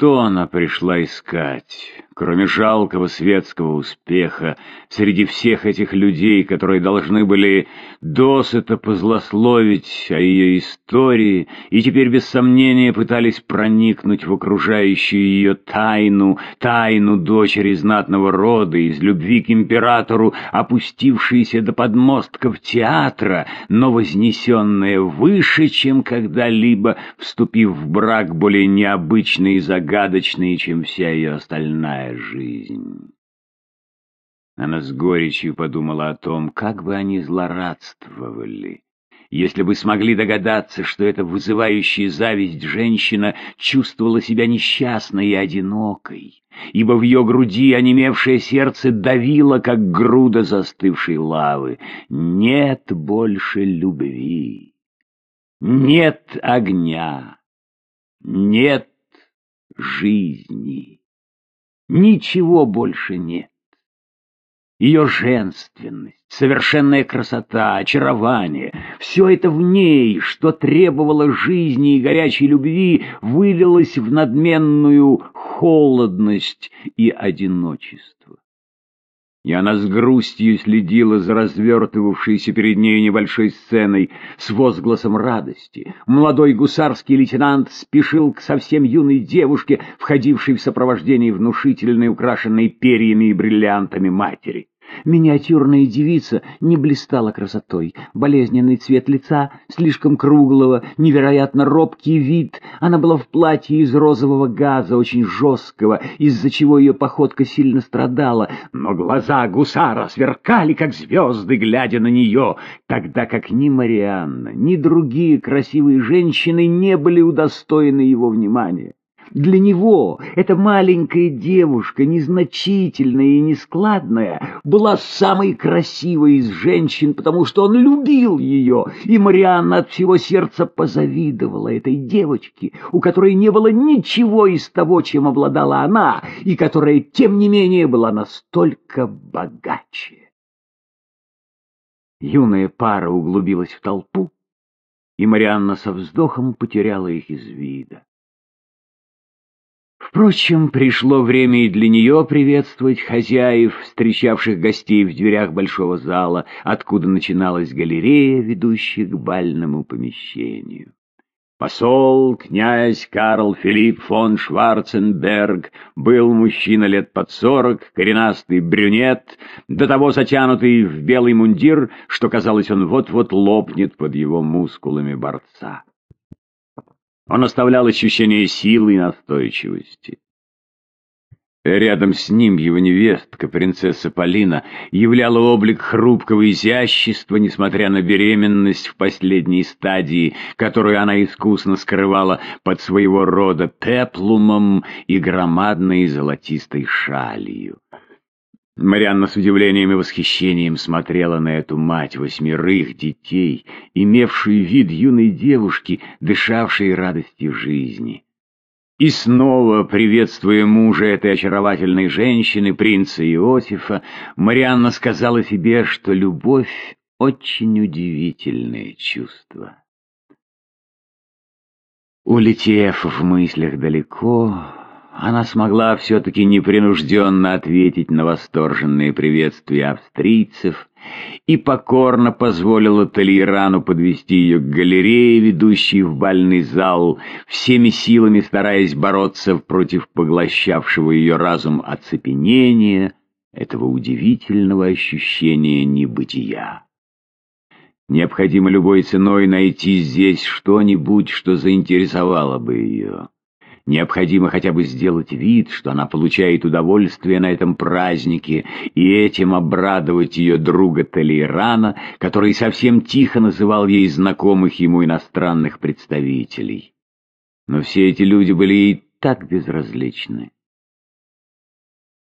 Что она пришла искать, кроме жалкого светского успеха, среди всех этих людей, которые должны были досыта позлословить о ее истории и теперь без сомнения пытались проникнуть в окружающую ее тайну, тайну дочери знатного рода, из любви к императору, опустившейся до подмостков театра, но вознесенная выше, чем когда-либо, вступив в брак более необычный и загадочный, чем вся ее остальная жизнь. Она с горечью подумала о том, как бы они злорадствовали, если бы смогли догадаться, что эта вызывающая зависть женщина чувствовала себя несчастной и одинокой, ибо в ее груди онемевшее сердце давило, как груда застывшей лавы. Нет больше любви, нет огня, нет жизни. Ничего больше нет. Ее женственность, совершенная красота, очарование — все это в ней, что требовало жизни и горячей любви, вылилось в надменную холодность и одиночество и она с грустью следила за развертывавшейся перед нею небольшой сценой с возгласом радости. Молодой гусарский лейтенант спешил к совсем юной девушке, входившей в сопровождении внушительной, украшенной перьями и бриллиантами матери. Миниатюрная девица не блистала красотой. Болезненный цвет лица, слишком круглого, невероятно робкий вид. Она была в платье из розового газа, очень жесткого, из-за чего ее походка сильно страдала. Но глаза гусара сверкали, как звезды, глядя на нее, тогда как ни Марианна, ни другие красивые женщины не были удостоены его внимания. Для него эта маленькая девушка, незначительная и нескладная, была самой красивой из женщин, потому что он любил ее, и Марианна от всего сердца позавидовала этой девочке, у которой не было ничего из того, чем обладала она, и которая, тем не менее, была настолько богаче. Юная пара углубилась в толпу, и Марианна со вздохом потеряла их из вида. Впрочем, пришло время и для нее приветствовать хозяев, встречавших гостей в дверях большого зала, откуда начиналась галерея, ведущая к бальному помещению. Посол, князь Карл Филипп фон Шварценберг, был мужчина лет под сорок, коренастый брюнет, до того затянутый в белый мундир, что, казалось, он вот-вот лопнет под его мускулами борца. Он оставлял ощущение силы и настойчивости. Рядом с ним его невестка, принцесса Полина, являла облик хрупкого изящества, несмотря на беременность в последней стадии, которую она искусно скрывала под своего рода пеплумом и громадной золотистой шалью. Марианна с удивлением и восхищением смотрела на эту мать восьмерых детей, имевшую вид юной девушки, дышавшей радостью жизни. И снова, приветствуя мужа этой очаровательной женщины, принца Иосифа, Марианна сказала себе, что любовь — очень удивительное чувство. Улетев в мыслях далеко, она смогла все-таки непринужденно ответить на восторженные приветствия австрийцев и покорно позволила Толейрану подвести ее к галерее, ведущей в бальный зал, всеми силами стараясь бороться против поглощавшего ее разум оцепенения, этого удивительного ощущения небытия. Необходимо любой ценой найти здесь что-нибудь, что заинтересовало бы ее. Необходимо хотя бы сделать вид, что она получает удовольствие на этом празднике, и этим обрадовать ее друга Толейрана, который совсем тихо называл ей знакомых ему иностранных представителей. Но все эти люди были ей так безразличны.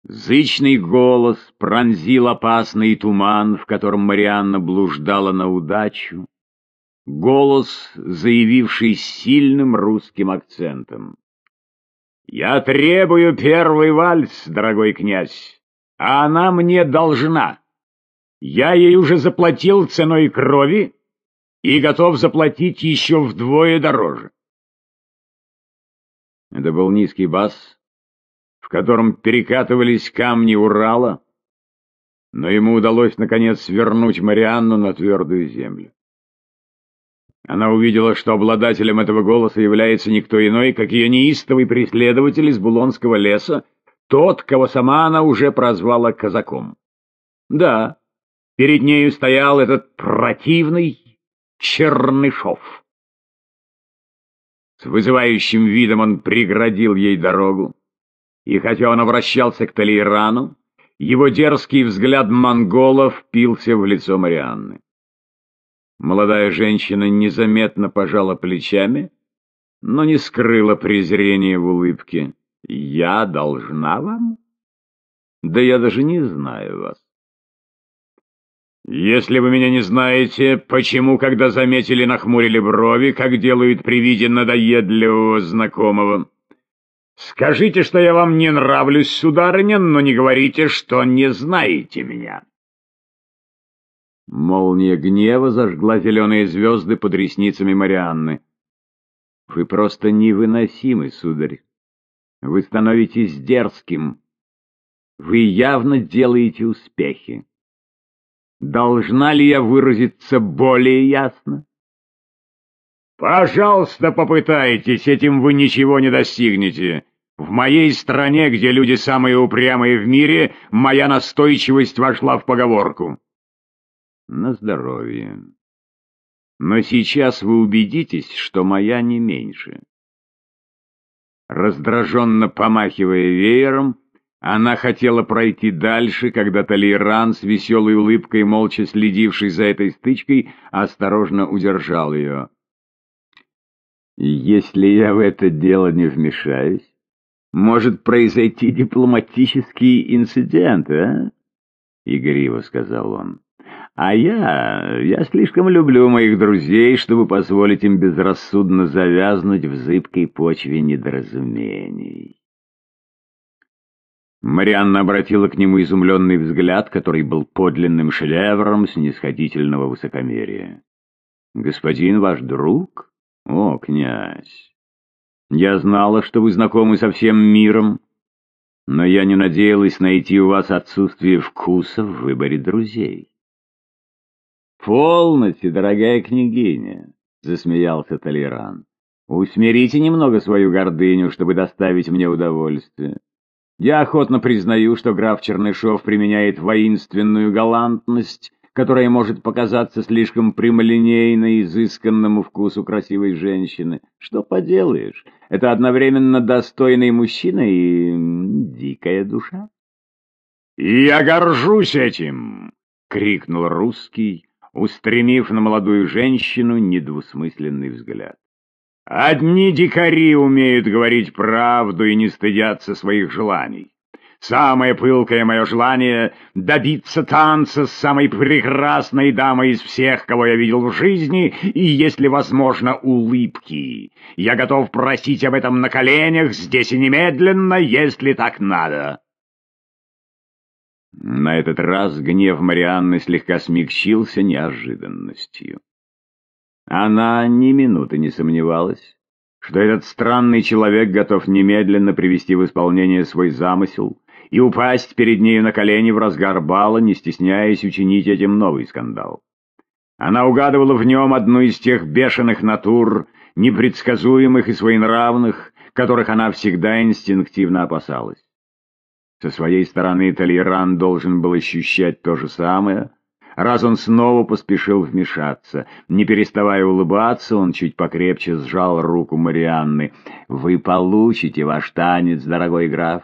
Зычный голос пронзил опасный туман, в котором Марианна блуждала на удачу. Голос, заявивший сильным русским акцентом. «Я требую первый вальс, дорогой князь, а она мне должна. Я ей уже заплатил ценой крови и готов заплатить еще вдвое дороже». Это был низкий бас, в котором перекатывались камни Урала, но ему удалось, наконец, свернуть Марианну на твердую землю. Она увидела, что обладателем этого голоса является никто иной, как ее неистовый преследователь из Булонского леса, тот, кого сама она уже прозвала казаком. Да, перед нею стоял этот противный Чернышов. С вызывающим видом он преградил ей дорогу, и хотя он обращался к Талейрану, его дерзкий взгляд монголов впился в лицо Марианны. Молодая женщина незаметно пожала плечами, но не скрыла презрения в улыбке. «Я должна вам? Да я даже не знаю вас». «Если вы меня не знаете, почему, когда заметили, нахмурили брови, как делают при виде надоедливого знакомого?» Скажите, что я вам не нравлюсь, сударыня, но не говорите, что не знаете меня. Молния гнева зажгла зеленые звезды под ресницами Марианны. Вы просто невыносимы, сударь. Вы становитесь дерзким. Вы явно делаете успехи. Должна ли я выразиться более ясно? Пожалуйста, попытайтесь, этим вы ничего не достигнете. В моей стране, где люди самые упрямые в мире, моя настойчивость вошла в поговорку. На здоровье. Но сейчас вы убедитесь, что моя не меньше. Раздраженно помахивая веером, она хотела пройти дальше, когда Толейран с веселой улыбкой, молча следивший за этой стычкой, осторожно удержал ее. «Если я в это дело не вмешаюсь, может произойти дипломатический инцидент, а? Игриво сказал он. А я... я слишком люблю моих друзей, чтобы позволить им безрассудно завязнуть в зыбкой почве недоразумений. Марианна обратила к нему изумленный взгляд, который был подлинным шедевром снисходительного высокомерия. «Господин ваш друг? О, князь! Я знала, что вы знакомы со всем миром, но я не надеялась найти у вас отсутствие вкуса в выборе друзей. «Полностью, дорогая княгиня», — засмеялся Толеран. «Усмирите немного свою гордыню, чтобы доставить мне удовольствие. Я охотно признаю, что граф Чернышов применяет воинственную галантность, которая может показаться слишком прямолинейной, изысканному вкусу красивой женщины. Что поделаешь, это одновременно достойный мужчина и дикая душа. «Я горжусь этим!» — крикнул русский, устремив на молодую женщину недвусмысленный взгляд. «Одни дикари умеют говорить правду и не стыдятся своих желаний. Самое пылкое мое желание — добиться танца с самой прекрасной дамой из всех, кого я видел в жизни, и, если возможно, улыбки. Я готов просить об этом на коленях, здесь и немедленно, если так надо. На этот раз гнев Марианны слегка смягчился неожиданностью. Она ни минуты не сомневалась, что этот странный человек готов немедленно привести в исполнение свой замысел и упасть перед нею на колени в разгар бала, не стесняясь учинить этим новый скандал. Она угадывала в нем одну из тех бешеных натур, непредсказуемых и своенравных, которых она всегда инстинктивно опасалась. Со своей стороны Толеран должен был ощущать то же самое, раз он снова поспешил вмешаться. Не переставая улыбаться, он чуть покрепче сжал руку Марианны. «Вы получите ваш танец, дорогой граф.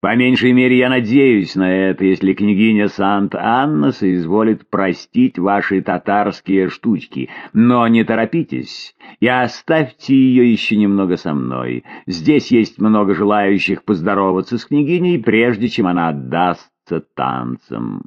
По меньшей мере я надеюсь на это, если княгиня Сант-Анна соизволит простить ваши татарские штучки. Но не торопитесь и оставьте ее еще немного со мной. Здесь есть много желающих поздороваться с княгиней, прежде чем она отдастся танцам.